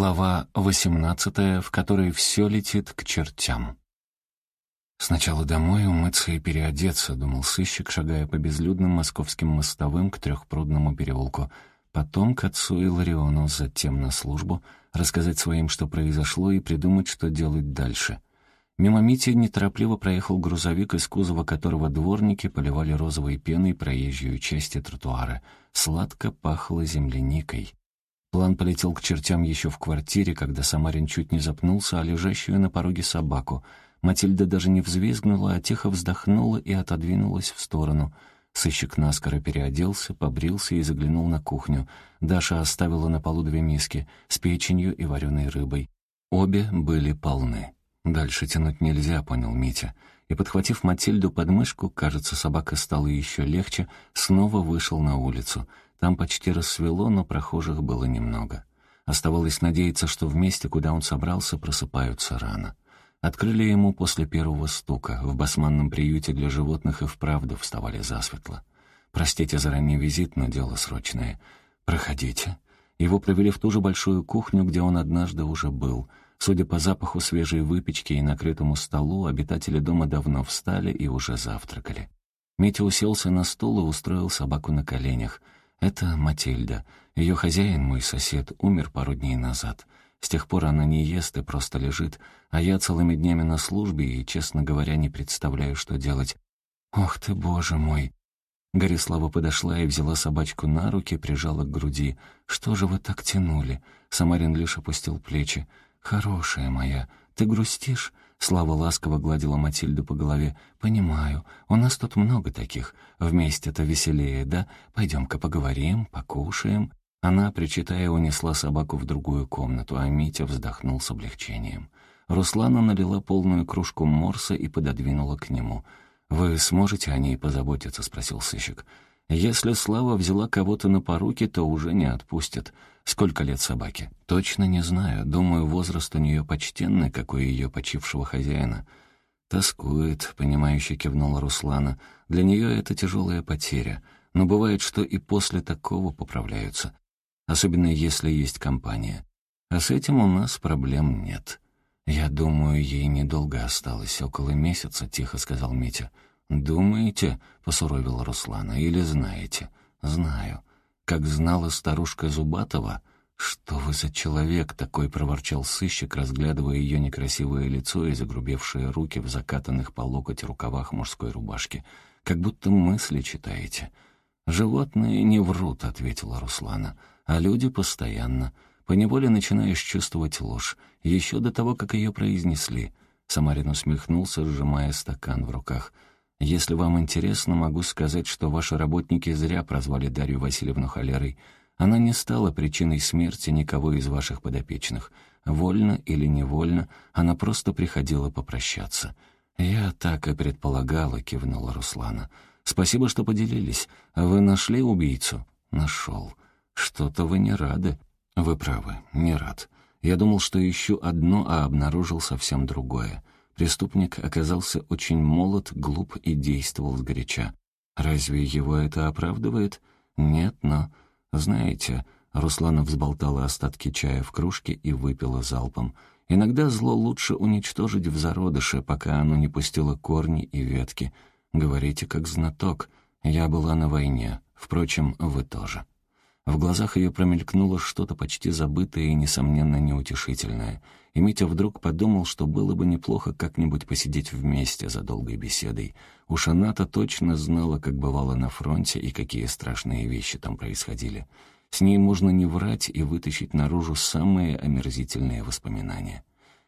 Глава 18, в которой все летит к чертям. «Сначала домой умыться и переодеться», — думал сыщик, шагая по безлюдным московским мостовым к трехпрудному переулку. Потом к отцу и Лариону, затем на службу, рассказать своим, что произошло, и придумать, что делать дальше. Мимо Мити неторопливо проехал грузовик, из кузова которого дворники поливали розовой пеной проезжую часть тротуара. Сладко пахло земляникой. План полетел к чертям еще в квартире, когда Самарин чуть не запнулся, а лежащую на пороге собаку. Матильда даже не взвизгнула, а тихо вздохнула и отодвинулась в сторону. Сыщик наскоро переоделся, побрился и заглянул на кухню. Даша оставила на полу две миски с печенью и вареной рыбой. Обе были полны. «Дальше тянуть нельзя», — понял Митя. И, подхватив Матильду под мышку, кажется, собака стала еще легче, снова вышел на улицу — там почти рассвело, но прохожих было немного. Оставалось надеяться, что в месте, куда он собрался, просыпаются рано. Открыли ему после первого стука. В басманном приюте для животных и вправду вставали засветло. «Простите за ранний визит, но дело срочное. Проходите». Его провели в ту же большую кухню, где он однажды уже был. Судя по запаху свежей выпечки и накрытому столу, обитатели дома давно встали и уже завтракали. Митя уселся на стул и устроил собаку на коленях — это Матильда. Ее хозяин, мой сосед, умер пару дней назад. С тех пор она не ест и просто лежит, а я целыми днями на службе и, честно говоря, не представляю, что делать. Ох ты, боже мой!» Горислава подошла и взяла собачку на руки, прижала к груди. «Что же вы так тянули?» Самарин лишь опустил плечи. «Хорошая моя, ты грустишь?» Слава ласково гладила Матильду по голове. «Понимаю, у нас тут много таких. Вместе-то веселее, да? Пойдем-ка поговорим, покушаем». Она, причитая, унесла собаку в другую комнату, а Митя вздохнул с облегчением. Руслана налила полную кружку морса и пододвинула к нему. «Вы сможете о ней позаботиться?» — спросил сыщик. «Если Слава взяла кого-то на поруки, то уже не отпустят. Сколько лет собаке? Точно не знаю. Думаю, возраст у нее почтенный, как у ее почившего хозяина. Тоскует, понимающе кивнула Руслана. Для нее это тяжелая потеря. Но бывает, что и после такого поправляются. Особенно если есть компания. А с этим у нас проблем нет. «Я думаю, ей недолго осталось, около месяца», — тихо сказал Митя. «Думаете?» — посуровила Руслана. «Или знаете?» «Знаю как знала старушка Зубатова. «Что вы за человек такой?» — проворчал сыщик, разглядывая ее некрасивое лицо и загрубевшие руки в закатанных по локоть рукавах мужской рубашки. «Как будто мысли читаете». «Животные не врут», — ответила Руслана, — «а люди постоянно. Поневоле начинаешь чувствовать ложь, еще до того, как ее произнесли». Самарин усмехнулся, сжимая стакан в руках — если вам интересно, могу сказать, что ваши работники зря прозвали Дарью Васильевну холерой. Она не стала причиной смерти никого из ваших подопечных. Вольно или невольно, она просто приходила попрощаться. «Я так и предполагала», — кивнула Руслана. «Спасибо, что поделились. Вы нашли убийцу?» «Нашел. Что-то вы не рады». «Вы правы, не рад. Я думал, что ищу одно, а обнаружил совсем другое. Преступник оказался очень молод, глуп и действовал сгоряча. Разве его это оправдывает? Нет, но... Знаете, Руслана взболтала остатки чая в кружке и выпила залпом. Иногда зло лучше уничтожить в зародыше, пока оно не пустило корни и ветки. Говорите как знаток. Я была на войне. Впрочем, вы тоже. В глазах ее промелькнуло что-то почти забытое и, несомненно, неутешительное. И Митя вдруг подумал, что было бы неплохо как-нибудь посидеть вместе за долгой беседой. Уж она-то точно знала, как бывало на фронте и какие страшные вещи там происходили. С ней можно не врать и вытащить наружу самые омерзительные воспоминания.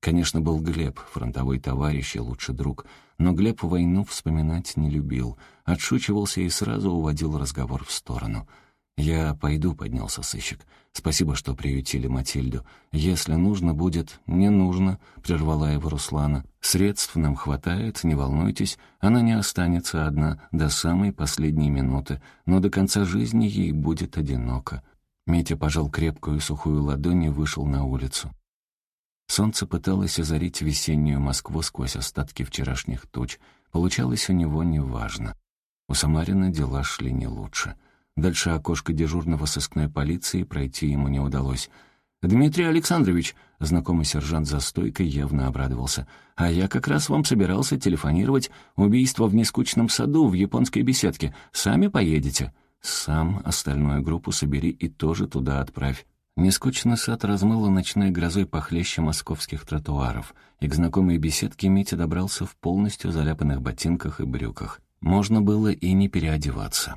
Конечно, был Глеб, фронтовой товарищ и лучший друг, но Глеб войну вспоминать не любил, отшучивался и сразу уводил разговор в сторону — «Я пойду», — поднялся сыщик. «Спасибо, что приютили Матильду. Если нужно будет...» «Не нужно», — прервала его Руслана. «Средств нам хватает, не волнуйтесь. Она не останется одна до самой последней минуты, но до конца жизни ей будет одиноко». Митя пожал крепкую сухую ладонь и вышел на улицу. Солнце пыталось озарить весеннюю Москву сквозь остатки вчерашних туч. Получалось у него неважно. У Самарина дела шли не лучше — Дальше окошко дежурного сыскной полиции пройти ему не удалось. «Дмитрий Александрович», — знакомый сержант за стойкой явно обрадовался, «а я как раз вам собирался телефонировать убийство в нескучном саду в японской беседке. Сами поедете?» «Сам остальную группу собери и тоже туда отправь». Нескучный сад размыло ночной грозой похлеще московских тротуаров, и к знакомой беседке Митя добрался в полностью заляпанных ботинках и брюках. Можно было и не переодеваться.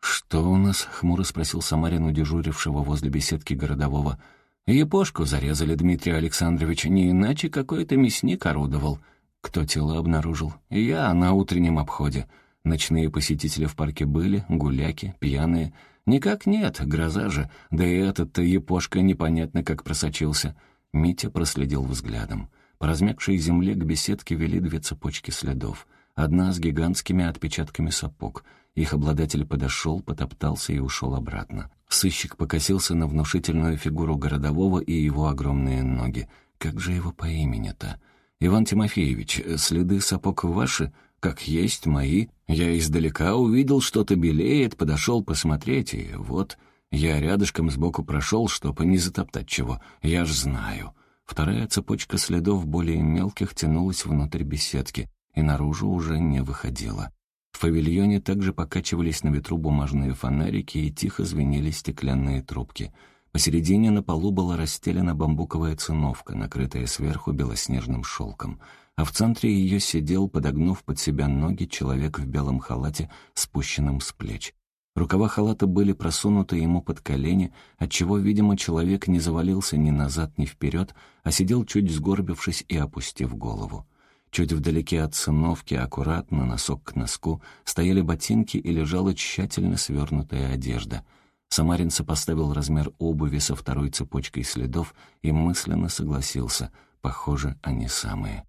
«Что у нас?» — хмуро спросил Самарин у дежурившего возле беседки городового. «Япошку зарезали, Дмитрий Александрович, не иначе какой-то мясник орудовал. Кто тело обнаружил? Я на утреннем обходе. Ночные посетители в парке были, гуляки, пьяные. Никак нет, гроза же. Да и этот-то япошка непонятно как просочился». Митя проследил взглядом. По размягшей земле к беседке вели две цепочки следов. Одна с гигантскими отпечатками сапог — их обладатель подошел, потоптался и ушел обратно. Сыщик покосился на внушительную фигуру городового и его огромные ноги. Как же его по имени-то? «Иван Тимофеевич, следы сапог ваши?» «Как есть, мои. Я издалека увидел, что-то белеет, подошел посмотреть, и вот...» Я рядышком сбоку прошел, чтобы не затоптать чего. Я ж знаю. Вторая цепочка следов более мелких тянулась внутрь беседки и наружу уже не выходила. В павильоне также покачивались на ветру бумажные фонарики и тихо звенели стеклянные трубки. Посередине на полу была расстелена бамбуковая циновка, накрытая сверху белоснежным шелком, а в центре ее сидел, подогнув под себя ноги, человек в белом халате, спущенном с плеч. Рукава халата были просунуты ему под колени, отчего, видимо, человек не завалился ни назад, ни вперед, а сидел чуть сгорбившись и опустив голову. Чуть вдалеке от циновки, аккуратно, носок к носку, стояли ботинки и лежала тщательно свернутая одежда. Самарин сопоставил размер обуви со второй цепочкой следов и мысленно согласился. Похоже, они самые.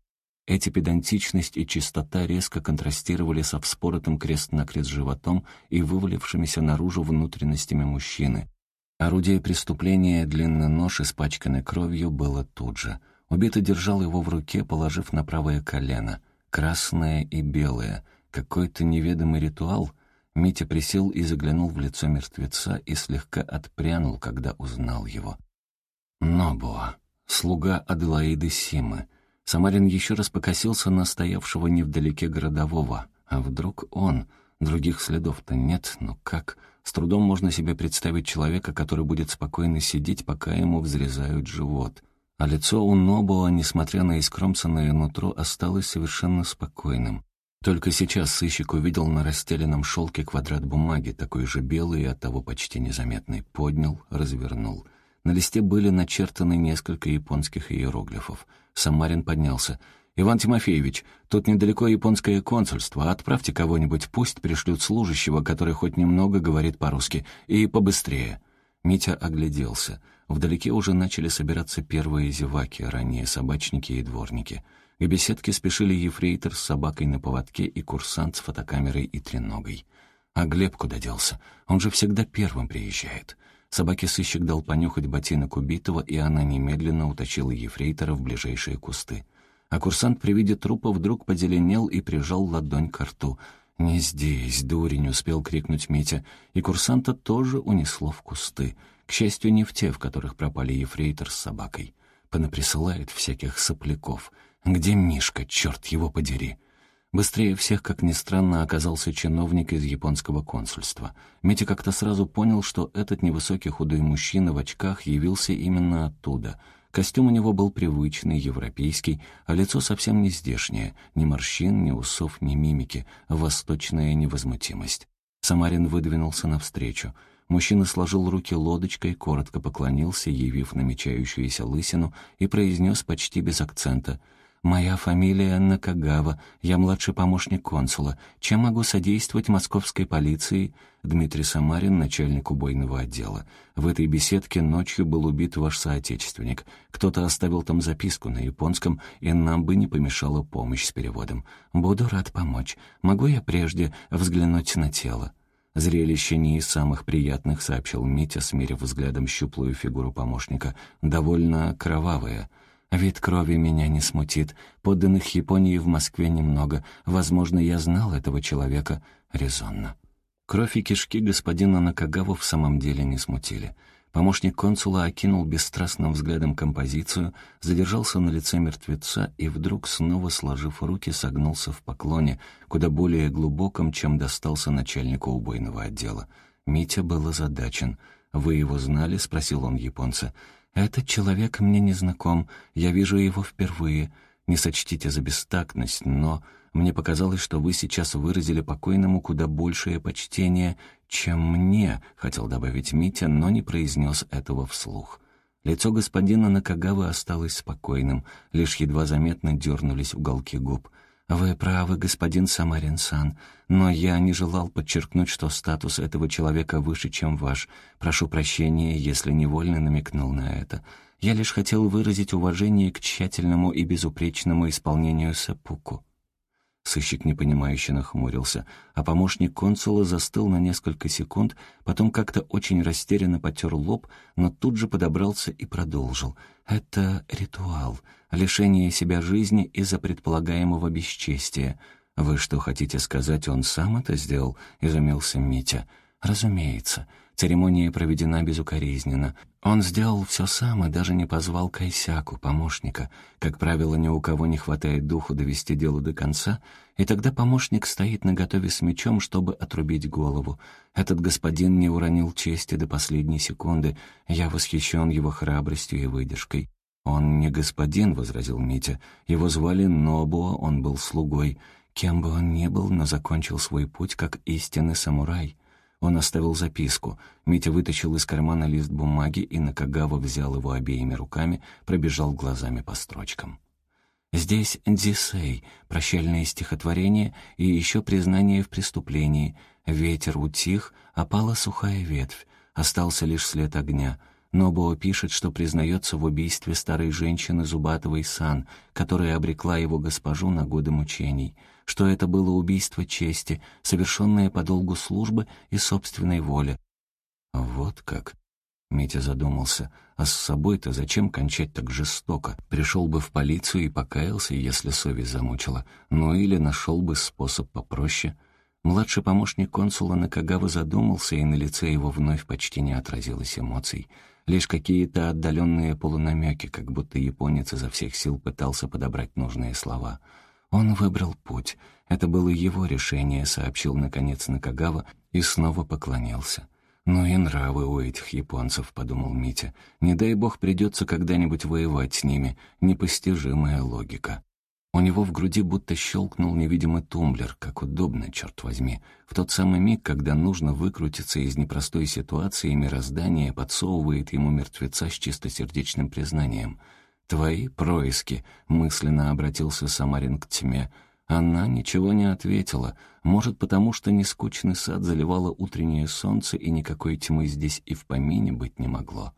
Эти педантичность и чистота резко контрастировали со вспоротым крест-накрест животом и вывалившимися наружу внутренностями мужчины. Орудие преступления, длинный нож, испачканный кровью, было тут же — Убитый держал его в руке, положив на правое колено. Красное и белое. Какой-то неведомый ритуал. Митя присел и заглянул в лицо мертвеца и слегка отпрянул, когда узнал его. Нобуа, слуга Аделаиды Симы. Самарин еще раз покосился на стоявшего невдалеке городового. А вдруг он? Других следов-то нет, но как? С трудом можно себе представить человека, который будет спокойно сидеть, пока ему взрезают живот а лицо у Нобуа, несмотря на искромсанное нутро, осталось совершенно спокойным. Только сейчас сыщик увидел на расстеленном шелке квадрат бумаги, такой же белый и оттого почти незаметный. Поднял, развернул. На листе были начертаны несколько японских иероглифов. Самарин поднялся. «Иван Тимофеевич, тут недалеко японское консульство. Отправьте кого-нибудь, пусть пришлют служащего, который хоть немного говорит по-русски. И побыстрее». Митя огляделся. Вдалеке уже начали собираться первые зеваки, ранние собачники и дворники. К беседке спешили ефрейтор с собакой на поводке и курсант с фотокамерой и треногой. А Глеб куда делся? Он же всегда первым приезжает. Собаке сыщик дал понюхать ботинок убитого, и она немедленно уточила ефрейтора в ближайшие кусты. А курсант при виде трупа вдруг позеленел и прижал ладонь к рту. «Не здесь, дурень!» — успел крикнуть Митя, и курсанта тоже унесло в кусты. К счастью, не в те, в которых пропали ефрейтор с собакой. Понаприсылает всяких сопляков. Где Мишка, черт его подери? Быстрее всех, как ни странно, оказался чиновник из японского консульства. Митя как-то сразу понял, что этот невысокий худой мужчина в очках явился именно оттуда. Костюм у него был привычный, европейский, а лицо совсем не здешнее. Ни морщин, ни усов, ни мимики. Восточная невозмутимость. Самарин выдвинулся навстречу. Мужчина сложил руки лодочкой, коротко поклонился, явив намечающуюся лысину, и произнес почти без акцента «Моя фамилия Накагава, я младший помощник консула. Чем могу содействовать московской полиции?» Дмитрий Самарин, начальник убойного отдела. «В этой беседке ночью был убит ваш соотечественник. Кто-то оставил там записку на японском, и нам бы не помешала помощь с переводом. Буду рад помочь. Могу я прежде взглянуть на тело?» «Зрелище не из самых приятных», — сообщил Митя, смерив взглядом щуплую фигуру помощника. «Довольно кровавое. Вид крови меня не смутит. Подданных Японии в Москве немного. Возможно, я знал этого человека резонно». Кровь и кишки господина Накагаву в самом деле не смутили. Помощник консула окинул бесстрастным взглядом композицию, задержался на лице мертвеца и вдруг, снова сложив руки, согнулся в поклоне, куда более глубоком, чем достался начальнику убойного отдела. Митя был озадачен. «Вы его знали?» — спросил он японца. «Этот человек мне не знаком. Я вижу его впервые. Не сочтите за бестактность, но мне показалось, что вы сейчас выразили покойному куда большее почтение, чем мне», — хотел добавить Митя, но не произнес этого вслух. Лицо господина Накагавы осталось спокойным, лишь едва заметно дернулись уголки губ. «Вы правы, господин Самарин-сан, но я не желал подчеркнуть, что статус этого человека выше, чем ваш. Прошу прощения, если невольно намекнул на это. Я лишь хотел выразить уважение к тщательному и безупречному исполнению сапуку». Сыщик непонимающе нахмурился, а помощник консула застыл на несколько секунд, потом как-то очень растерянно потер лоб, но тут же подобрался и продолжил. «Это ритуал, лишение себя жизни из-за предполагаемого бесчестия. Вы что, хотите сказать, он сам это сделал?» — изумился Митя. «Разумеется. Церемония проведена безукоризненно. Он сделал все сам и даже не позвал Кайсяку, помощника. Как правило, ни у кого не хватает духу довести дело до конца, и тогда помощник стоит наготове с мечом, чтобы отрубить голову. Этот господин не уронил чести до последней секунды. Я восхищен его храбростью и выдержкой. «Он не господин», — возразил Митя. «Его звали Нобуо, он был слугой. Кем бы он ни был, но закончил свой путь как истинный самурай». Он оставил записку. Митя вытащил из кармана лист бумаги и Накагава взял его обеими руками, пробежал глазами по строчкам. Здесь Дзисей, прощальное стихотворение и еще признание в преступлении. Ветер утих, опала сухая ветвь, остался лишь след огня. Нобуо пишет, что признается в убийстве старой женщины Зубатовой Сан, которая обрекла его госпожу на годы мучений — что это было убийство чести, совершенное по долгу службы и собственной воле. «Вот как?» — Митя задумался. «А с собой-то зачем кончать так жестоко? Пришел бы в полицию и покаялся, если совесть замучила. Ну или нашел бы способ попроще». Младший помощник консула Накагава задумался, и на лице его вновь почти не отразилось эмоций. Лишь какие-то отдаленные полунамеки, как будто японец изо всех сил пытался подобрать нужные слова — он выбрал путь. Это было его решение, сообщил наконец Накагава и снова поклонился. «Ну и нравы у этих японцев», — подумал Митя. «Не дай бог придется когда-нибудь воевать с ними. Непостижимая логика». У него в груди будто щелкнул невидимый тумблер, как удобно, черт возьми. В тот самый миг, когда нужно выкрутиться из непростой ситуации, мироздание подсовывает ему мертвеца с чистосердечным признанием — «Твои происки», — мысленно обратился Самарин к тьме. Она ничего не ответила, может, потому что нескучный сад заливало утреннее солнце, и никакой тьмы здесь и в помине быть не могло.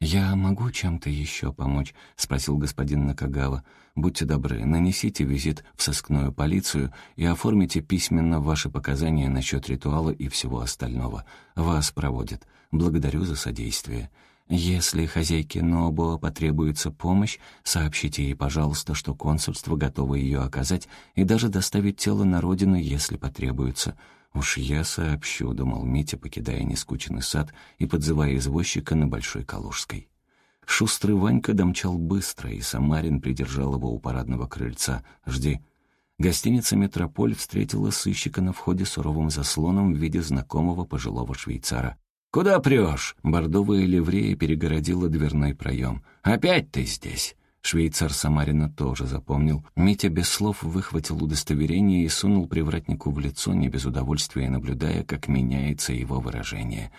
«Я могу чем-то еще помочь?» — спросил господин Накагава. «Будьте добры, нанесите визит в сыскную полицию и оформите письменно ваши показания насчет ритуала и всего остального. Вас проводят. Благодарю за содействие». Если хозяйке Нобо потребуется помощь, сообщите ей, пожалуйста, что консульство готово ее оказать и даже доставить тело на родину, если потребуется. «Уж я сообщу», — думал Митя, покидая нескучный сад и подзывая извозчика на Большой Калужской. Шустрый Ванька домчал быстро, и Самарин придержал его у парадного крыльца. «Жди». Гостиница «Метрополь» встретила сыщика на входе суровым заслоном в виде знакомого пожилого швейцара. «Куда прешь?» Бордовая ливрея перегородила дверной проем. «Опять ты здесь?» Швейцар Самарина тоже запомнил. Митя без слов выхватил удостоверение и сунул привратнику в лицо, не без удовольствия наблюдая, как меняется его выражение.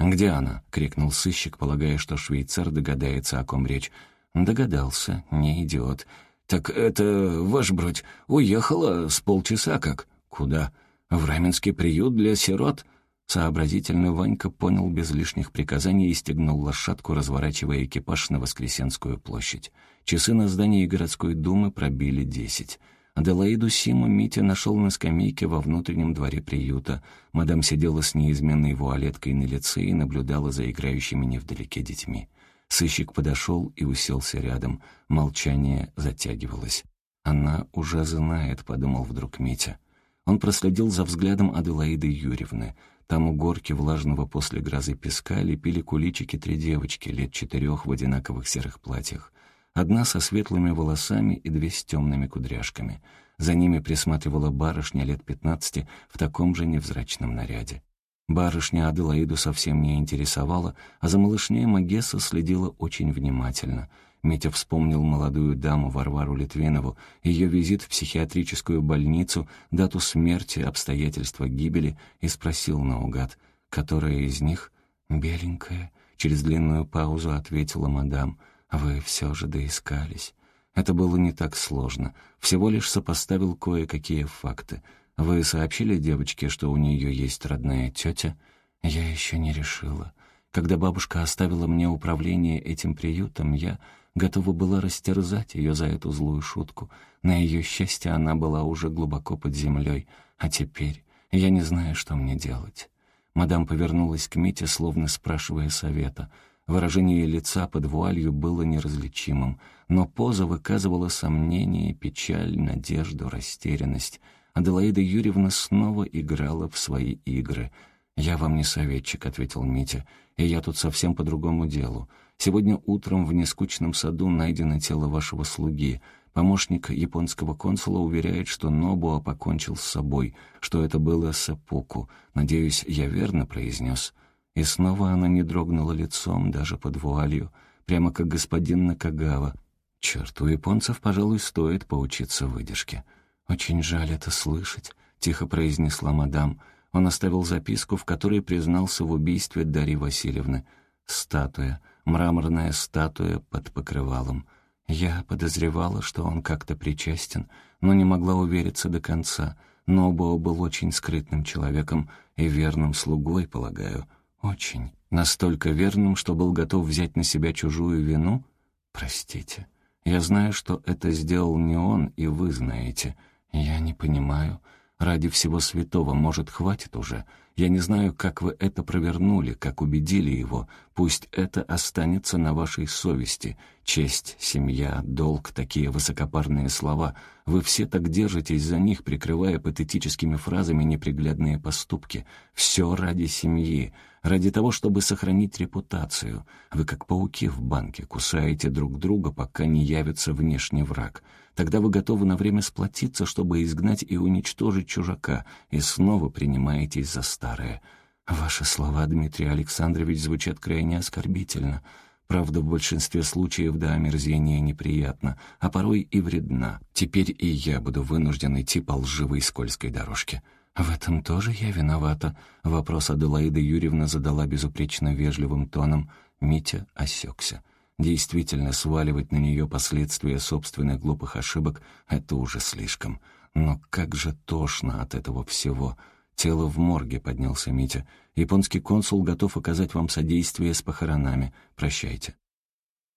«Где она?» — крикнул сыщик, полагая, что швейцар догадается, о ком речь. Догадался, не идиот. «Так это, ваш бродь, уехала с полчаса как?» «Куда?» «В Раменский приют для сирот?» Сообразительный Ванька понял без лишних приказаний и стегнул лошадку, разворачивая экипаж на Воскресенскую площадь. Часы на здании городской думы пробили десять. Аделаиду Симу Митя нашел на скамейке во внутреннем дворе приюта. Мадам сидела с неизменной вуалеткой на лице и наблюдала за играющими невдалеке детьми. Сыщик подошел и уселся рядом. Молчание затягивалось. «Она уже знает», — подумал вдруг Митя. Он проследил за взглядом Аделаиды Юрьевны — Там у горки влажного после грозы песка лепили куличики три девочки, лет четырех в одинаковых серых платьях. Одна со светлыми волосами и две с темными кудряшками. За ними присматривала барышня лет пятнадцати в таком же невзрачном наряде. Барышня Аделаиду совсем не интересовала, а за малышней Магесса следила очень внимательно. Митя вспомнил молодую даму Варвару Литвинову, ее визит в психиатрическую больницу, дату смерти, обстоятельства гибели и спросил наугад, которая из них «беленькая», через длинную паузу ответила мадам, «Вы все же доискались». Это было не так сложно, всего лишь сопоставил кое-какие факты — «Вы сообщили девочке, что у нее есть родная тетя?» «Я еще не решила. Когда бабушка оставила мне управление этим приютом, я готова была растерзать ее за эту злую шутку. На ее счастье она была уже глубоко под землей, а теперь я не знаю, что мне делать». Мадам повернулась к Мите, словно спрашивая совета. Выражение лица под вуалью было неразличимым, но поза выказывала сомнение, печаль, надежду, растерянность — Аделаида Юрьевна снова играла в свои игры. «Я вам не советчик», — ответил Митя, — «и я тут совсем по другому делу. Сегодня утром в нескучном саду найдено тело вашего слуги. Помощник японского консула уверяет, что Нобуа покончил с собой, что это было сапуку. Надеюсь, я верно произнес». И снова она не дрогнула лицом, даже под вуалью, прямо как господин Накагава. Черт, у японцев, пожалуй, стоит поучиться выдержке. «Очень жаль это слышать», — тихо произнесла мадам. Он оставил записку, в которой признался в убийстве Дарьи Васильевны. Статуя, мраморная статуя под покрывалом. Я подозревала, что он как-то причастен, но не могла увериться до конца. Нобуо был очень скрытным человеком и верным слугой, полагаю. Очень. Настолько верным, что был готов взять на себя чужую вину? Простите. Я знаю, что это сделал не он, и вы знаете. «Я не понимаю. Ради всего святого, может, хватит уже? Я не знаю, как вы это провернули, как убедили его. Пусть это останется на вашей совести. Честь, семья, долг — такие высокопарные слова. Вы все так держитесь за них, прикрывая патетическими фразами неприглядные поступки. Все ради семьи, ради того, чтобы сохранить репутацию. Вы как пауки в банке, кусаете друг друга, пока не явится внешний враг». Тогда вы готовы на время сплотиться, чтобы изгнать и уничтожить чужака, и снова принимаетесь за старое. Ваши слова, Дмитрий Александрович, звучат крайне оскорбительно. Правда, в большинстве случаев до омерзения неприятно, а порой и вредна. Теперь и я буду вынужден идти по лживой скользкой дорожке. «В этом тоже я виновата?» Вопрос Аделаида Юрьевна задала безупречно вежливым тоном. Митя осекся. Действительно, сваливать на нее последствия собственных глупых ошибок — это уже слишком. Но как же тошно от этого всего. Тело в морге, поднялся Митя. Японский консул готов оказать вам содействие с похоронами. Прощайте.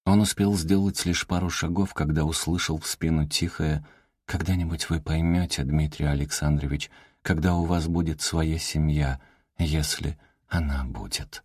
Он успел сделать лишь пару шагов, когда услышал в спину тихое «Когда-нибудь вы поймете, Дмитрий Александрович, когда у вас будет своя семья, если она будет».